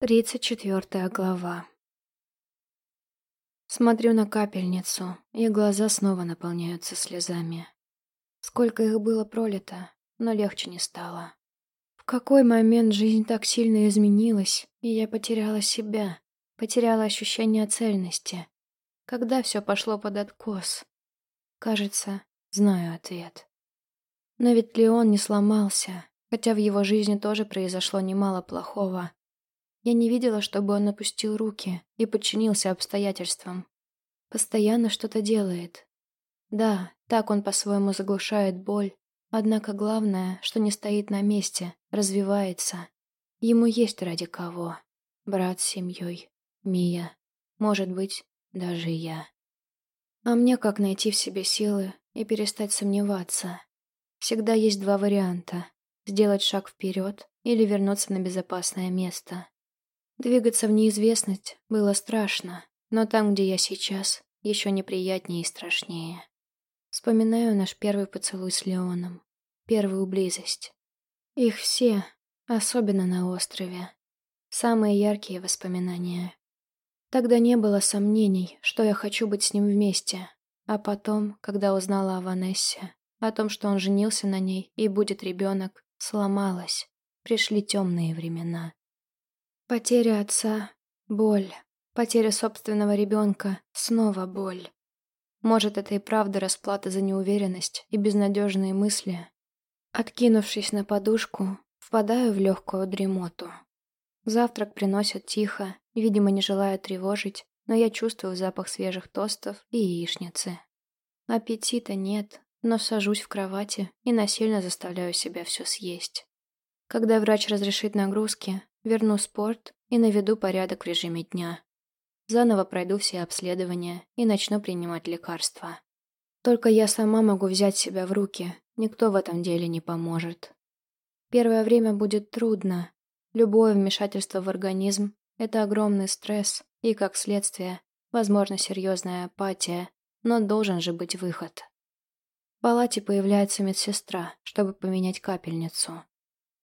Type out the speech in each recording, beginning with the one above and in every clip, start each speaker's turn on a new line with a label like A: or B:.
A: Тридцать четвертая глава. Смотрю на капельницу, и глаза снова наполняются слезами. Сколько их было пролито, но легче не стало. В какой момент жизнь так сильно изменилась, и я потеряла себя, потеряла ощущение цельности? Когда все пошло под откос? Кажется, знаю ответ. Но ведь Леон не сломался, хотя в его жизни тоже произошло немало плохого, я не видела, чтобы он опустил руки и подчинился обстоятельствам. Постоянно что-то делает. Да, так он по-своему заглушает боль, однако главное, что не стоит на месте, развивается. Ему есть ради кого. Брат с семьей, Мия, может быть, даже я. А мне как найти в себе силы и перестать сомневаться? Всегда есть два варианта. Сделать шаг вперед или вернуться на безопасное место. Двигаться в неизвестность было страшно, но там, где я сейчас, еще неприятнее и страшнее. Вспоминаю наш первый поцелуй с Леоном, первую близость. Их все, особенно на острове. Самые яркие воспоминания. Тогда не было сомнений, что я хочу быть с ним вместе. А потом, когда узнала о Ванессе, о том, что он женился на ней и будет ребенок, сломалась. Пришли темные времена. Потеря отца — боль. Потеря собственного ребенка — снова боль. Может, это и правда расплата за неуверенность и безнадежные мысли. Откинувшись на подушку, впадаю в легкую дремоту. Завтрак приносят тихо, видимо, не желая тревожить, но я чувствую запах свежих тостов и яичницы. Аппетита нет, но сажусь в кровати и насильно заставляю себя все съесть. Когда врач разрешит нагрузки, Верну спорт и наведу порядок в режиме дня. Заново пройду все обследования и начну принимать лекарства. Только я сама могу взять себя в руки, никто в этом деле не поможет. Первое время будет трудно. Любое вмешательство в организм – это огромный стресс и, как следствие, возможно, серьезная апатия, но должен же быть выход. В палате появляется медсестра, чтобы поменять капельницу.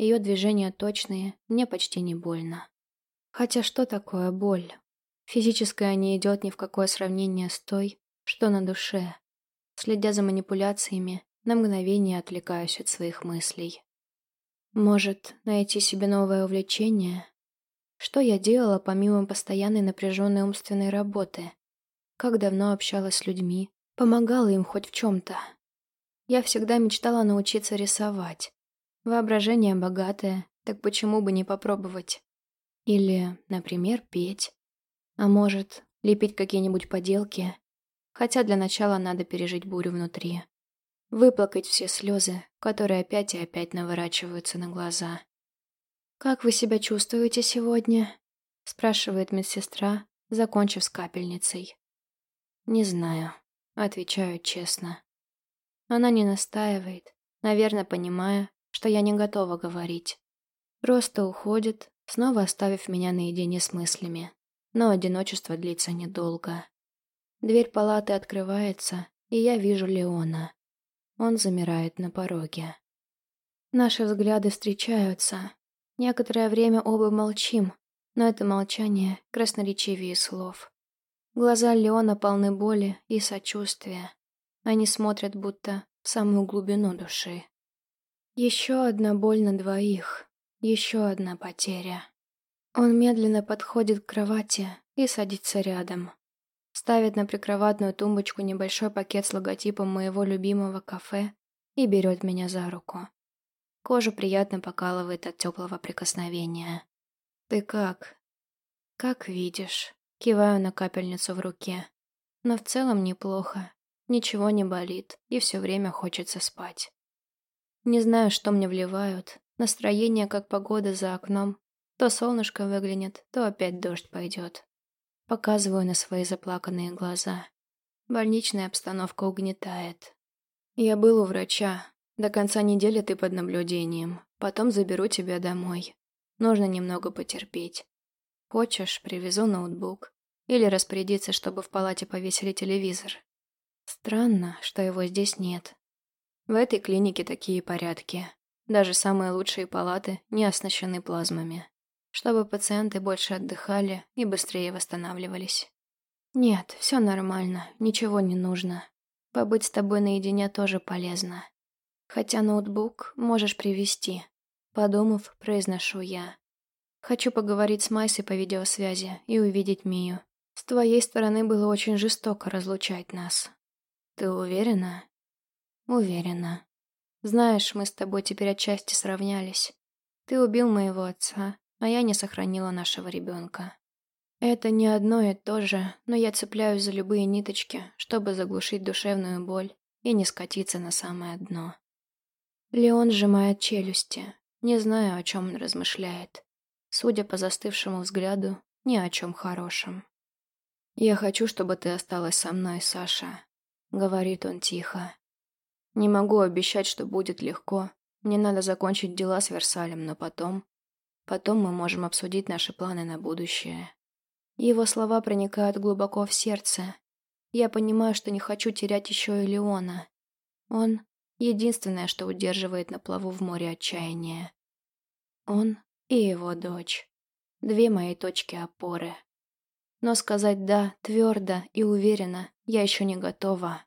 A: Ее движения точные, мне почти не больно. Хотя что такое боль? Физическая не идет ни в какое сравнение с той, что на душе. Следя за манипуляциями, на мгновение отвлекаюсь от своих мыслей. Может, найти себе новое увлечение? Что я делала помимо постоянной напряженной умственной работы? Как давно общалась с людьми? Помогала им хоть в чем-то? Я всегда мечтала научиться рисовать. Воображение богатое, так почему бы не попробовать? Или, например, петь. А может, лепить какие-нибудь поделки. Хотя для начала надо пережить бурю внутри. Выплакать все слезы, которые опять и опять наворачиваются на глаза. «Как вы себя чувствуете сегодня?» спрашивает медсестра, закончив с капельницей. «Не знаю», отвечаю честно. Она не настаивает, наверное, понимая, что я не готова говорить. Просто уходит, снова оставив меня наедине с мыслями. Но одиночество длится недолго. Дверь палаты открывается, и я вижу Леона. Он замирает на пороге. Наши взгляды встречаются. Некоторое время оба молчим, но это молчание красноречивее слов. Глаза Леона полны боли и сочувствия. Они смотрят будто в самую глубину души. Еще одна боль на двоих. Еще одна потеря. Он медленно подходит к кровати и садится рядом. Ставит на прикроватную тумбочку небольшой пакет с логотипом моего любимого кафе и берет меня за руку. Кожа приятно покалывает от теплого прикосновения. «Ты как?» «Как видишь». Киваю на капельницу в руке. Но в целом неплохо. Ничего не болит, и все время хочется спать. Не знаю, что мне вливают. Настроение, как погода за окном. То солнышко выглянет, то опять дождь пойдет. Показываю на свои заплаканные глаза. Больничная обстановка угнетает. Я был у врача. До конца недели ты под наблюдением. Потом заберу тебя домой. Нужно немного потерпеть. Хочешь, привезу ноутбук. Или распорядиться, чтобы в палате повесили телевизор. Странно, что его здесь нет. В этой клинике такие порядки. Даже самые лучшие палаты не оснащены плазмами. чтобы пациенты больше отдыхали и быстрее восстанавливались. Нет, все нормально, ничего не нужно. Побыть с тобой наедине тоже полезно. Хотя ноутбук можешь привести. Подумав, произношу я. Хочу поговорить с Майсой по видеосвязи и увидеть Мию. С твоей стороны было очень жестоко разлучать нас. Ты уверена? Уверена. Знаешь, мы с тобой теперь отчасти сравнялись. Ты убил моего отца, а я не сохранила нашего ребенка. Это не одно и то же, но я цепляюсь за любые ниточки, чтобы заглушить душевную боль и не скатиться на самое дно. Леон сжимает челюсти, не знаю, о чем он размышляет. Судя по застывшему взгляду, ни о чем хорошем. «Я хочу, чтобы ты осталась со мной, Саша», — говорит он тихо. «Не могу обещать, что будет легко. Мне надо закончить дела с Версалем, но потом... Потом мы можем обсудить наши планы на будущее». Его слова проникают глубоко в сердце. Я понимаю, что не хочу терять еще и Леона. Он — единственное, что удерживает на плаву в море отчаяния. Он и его дочь. Две мои точки опоры. Но сказать «да» твердо и уверенно я еще не готова.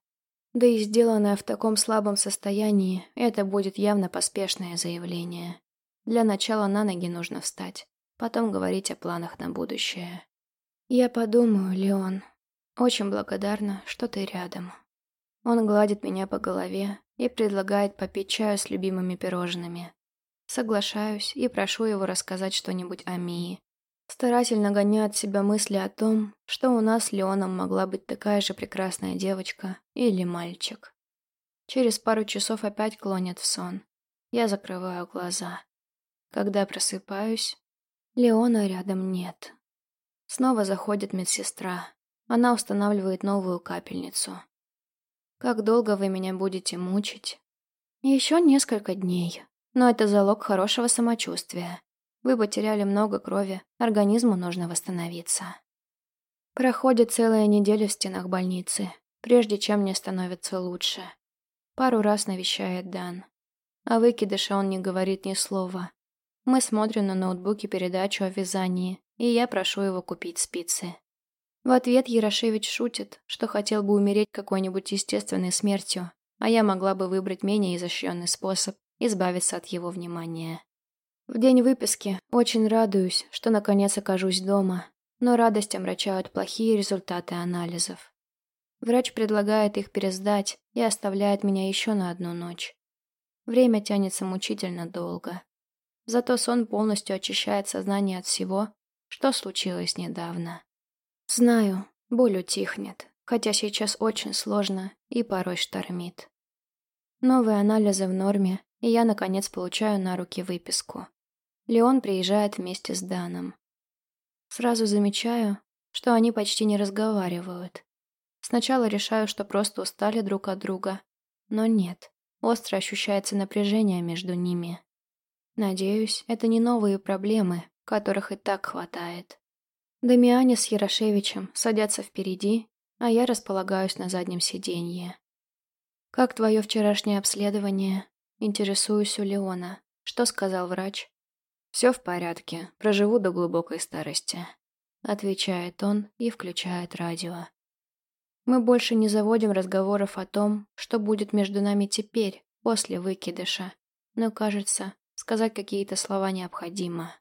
A: Да и сделанное в таком слабом состоянии, это будет явно поспешное заявление. Для начала на ноги нужно встать, потом говорить о планах на будущее. Я подумаю, Леон. Очень благодарна, что ты рядом. Он гладит меня по голове и предлагает попить чаю с любимыми пирожными. Соглашаюсь и прошу его рассказать что-нибудь о Мии. Старательно гоняю от себя мысли о том, что у нас с Леоном могла быть такая же прекрасная девочка или мальчик. Через пару часов опять клонят в сон. Я закрываю глаза. Когда просыпаюсь, Леона рядом нет. Снова заходит медсестра. Она устанавливает новую капельницу. «Как долго вы меня будете мучить?» «Еще несколько дней», но это залог хорошего самочувствия. Вы потеряли много крови, организму нужно восстановиться. Проходит целая неделя в стенах больницы, прежде чем мне становится лучше. Пару раз навещает Дан. О выкидыше он не говорит ни слова. Мы смотрим на ноутбуке передачу о вязании, и я прошу его купить спицы. В ответ Ярошевич шутит, что хотел бы умереть какой-нибудь естественной смертью, а я могла бы выбрать менее изощренный способ избавиться от его внимания. В день выписки очень радуюсь, что наконец окажусь дома, но радость омрачают плохие результаты анализов. Врач предлагает их пересдать и оставляет меня еще на одну ночь. Время тянется мучительно долго. Зато сон полностью очищает сознание от всего, что случилось недавно. Знаю, боль утихнет, хотя сейчас очень сложно и порой штормит. Новые анализы в норме, и я, наконец, получаю на руки выписку. Леон приезжает вместе с Даном. Сразу замечаю, что они почти не разговаривают. Сначала решаю, что просто устали друг от друга, но нет, остро ощущается напряжение между ними. Надеюсь, это не новые проблемы, которых и так хватает. Дамиане с Ярошевичем садятся впереди, а я располагаюсь на заднем сиденье. «Как твое вчерашнее обследование?» Интересуюсь у Леона. Что сказал врач? «Все в порядке. Проживу до глубокой старости», — отвечает он и включает радио. Мы больше не заводим разговоров о том, что будет между нами теперь, после выкидыша. Но, кажется, сказать какие-то слова необходимо.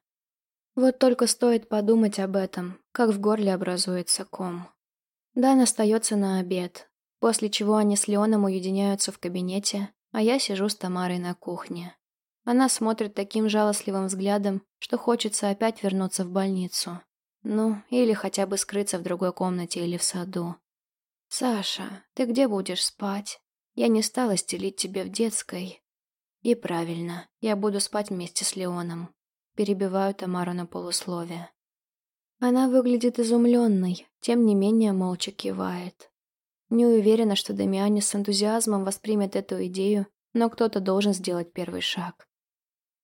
A: Вот только стоит подумать об этом, как в горле образуется ком. Дан остается на обед, после чего они с Леоном уединяются в кабинете, а я сижу с Тамарой на кухне. Она смотрит таким жалостливым взглядом, что хочется опять вернуться в больницу. Ну, или хотя бы скрыться в другой комнате или в саду. «Саша, ты где будешь спать? Я не стала стелить тебе в детской». «И правильно, я буду спать вместе с Леоном». Перебиваю Тамару на полусловие. Она выглядит изумленной, тем не менее молча кивает. Не уверена, что Дамиане с энтузиазмом воспримет эту идею, но кто-то должен сделать первый шаг.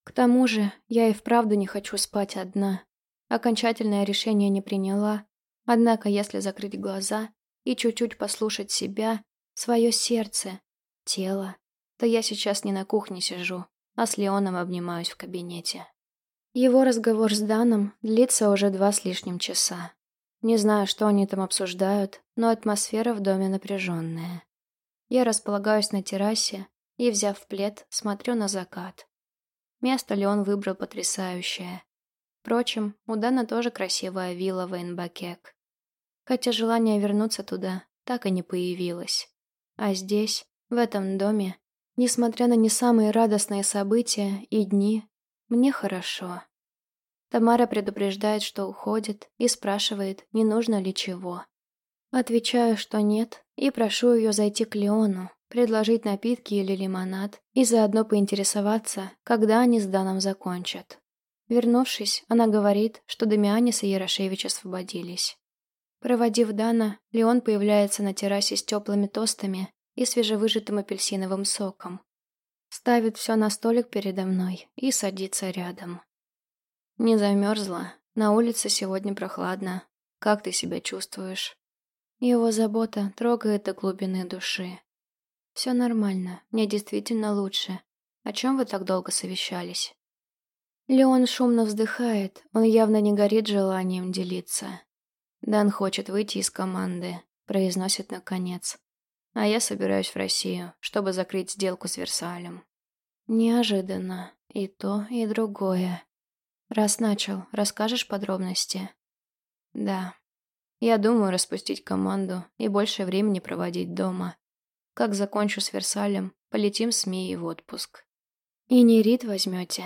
A: К тому же, я и вправду не хочу спать одна. Окончательное решение не приняла, однако если закрыть глаза и чуть-чуть послушать себя, свое сердце, тело, то я сейчас не на кухне сижу, а с Леоном обнимаюсь в кабинете. Его разговор с Даном длится уже два с лишним часа. Не знаю, что они там обсуждают, но атмосфера в доме напряженная. Я располагаюсь на террасе и, взяв плед, смотрю на закат. Место ли он выбрал потрясающее. Впрочем, у Дана тоже красивая вилла в Эйнбакек. Хотя желание вернуться туда так и не появилось. А здесь, в этом доме, несмотря на не самые радостные события и дни, мне хорошо. Тамара предупреждает, что уходит, и спрашивает, не нужно ли чего. Отвечаю, что нет, и прошу ее зайти к Леону, предложить напитки или лимонад, и заодно поинтересоваться, когда они с Даном закончат. Вернувшись, она говорит, что Дамианис и Ярошевич освободились. Проводив Дана, Леон появляется на террасе с теплыми тостами и свежевыжатым апельсиновым соком. Ставит все на столик передо мной и садится рядом. Не замерзла. На улице сегодня прохладно. Как ты себя чувствуешь? Его забота трогает до глубины души. Все нормально, мне действительно лучше. О чем вы так долго совещались? Леон шумно вздыхает, он явно не горит желанием делиться. Дан хочет выйти из команды, произносит наконец. А я собираюсь в Россию, чтобы закрыть сделку с Версалем. Неожиданно. И то, и другое. Раз начал, расскажешь подробности? Да. Я думаю распустить команду и больше времени проводить дома. Как закончу с Версалем, полетим с Мией в отпуск. И не Рит возьмете.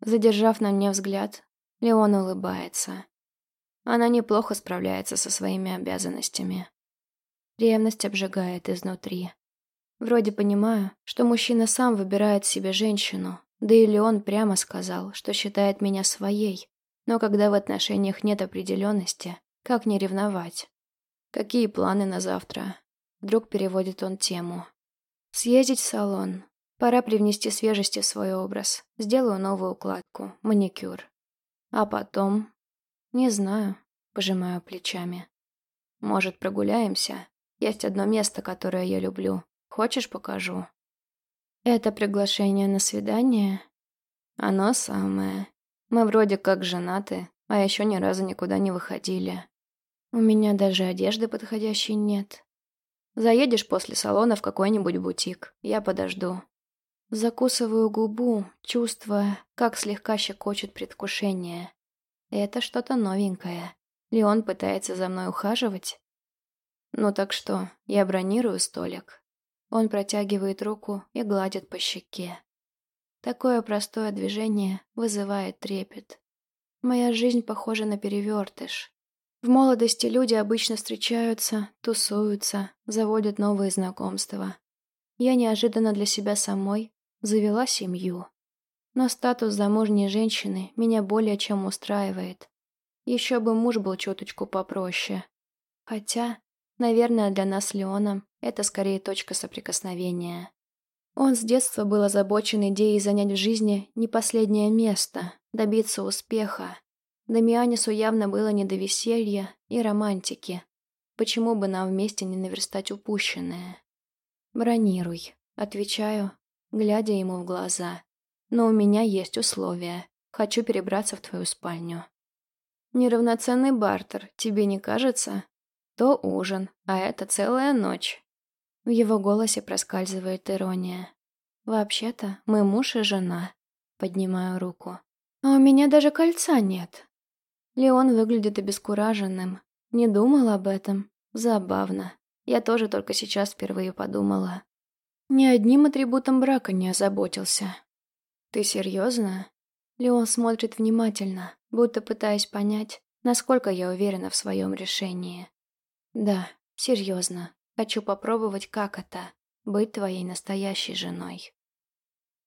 A: Задержав на мне взгляд, Леон улыбается. Она неплохо справляется со своими обязанностями. Ревность обжигает изнутри. Вроде понимаю, что мужчина сам выбирает себе женщину, да и Леон прямо сказал, что считает меня своей. Но когда в отношениях нет определенности, как не ревновать? Какие планы на завтра? Вдруг переводит он тему. Съездить в салон. Пора привнести свежести в свой образ. Сделаю новую укладку, маникюр. А потом... Не знаю, пожимаю плечами. Может, прогуляемся? Есть одно место, которое я люблю. Хочешь, покажу? Это приглашение на свидание? Оно самое. Мы вроде как женаты, а еще ни разу никуда не выходили. У меня даже одежды подходящей нет. Заедешь после салона в какой-нибудь бутик, я подожду. Закусываю губу, чувствуя, как слегка щекочет предвкушение. Это что-то новенькое. Леон пытается за мной ухаживать? Ну так что, я бронирую столик. Он протягивает руку и гладит по щеке. Такое простое движение вызывает трепет. Моя жизнь похожа на перевертыш. В молодости люди обычно встречаются, тусуются, заводят новые знакомства. Я неожиданно для себя самой завела семью. Но статус замужней женщины меня более чем устраивает. Еще бы муж был чуточку попроще. Хотя, наверное, для нас с Леоном это скорее точка соприкосновения. Он с детства был озабочен идеей занять в жизни не последнее место, добиться успеха. Дамианису явно было не до веселья и романтики. Почему бы нам вместе не наверстать упущенное? «Бронируй», — отвечаю, глядя ему в глаза. «Но у меня есть условия. Хочу перебраться в твою спальню». «Неравноценный бартер, тебе не кажется?» «То ужин, а это целая ночь». В его голосе проскальзывает ирония. «Вообще-то мы муж и жена». Поднимаю руку. «А у меня даже кольца нет». Леон выглядит обескураженным. Не думал об этом. Забавно. Я тоже только сейчас впервые подумала. Ни одним атрибутом брака не озаботился. «Ты серьезно?» Леон смотрит внимательно, будто пытаясь понять, насколько я уверена в своем решении. «Да, серьезно. Хочу попробовать, как это — быть твоей настоящей женой.